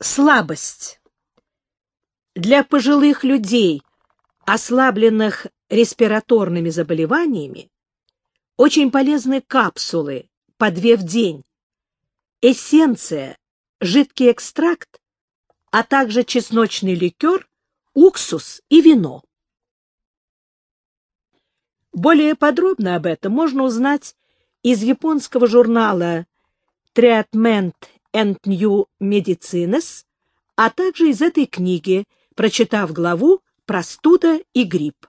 Слабость. Для пожилых людей, ослабленных респираторными заболеваниями, очень полезны капсулы по две в день, эссенция, жидкий экстракт, а также чесночный ликер, уксус и вино. Более подробно об этом можно узнать из японского журнала Treatment and New Medicines, а также из этой книги, прочитав главу «Простуда и грипп».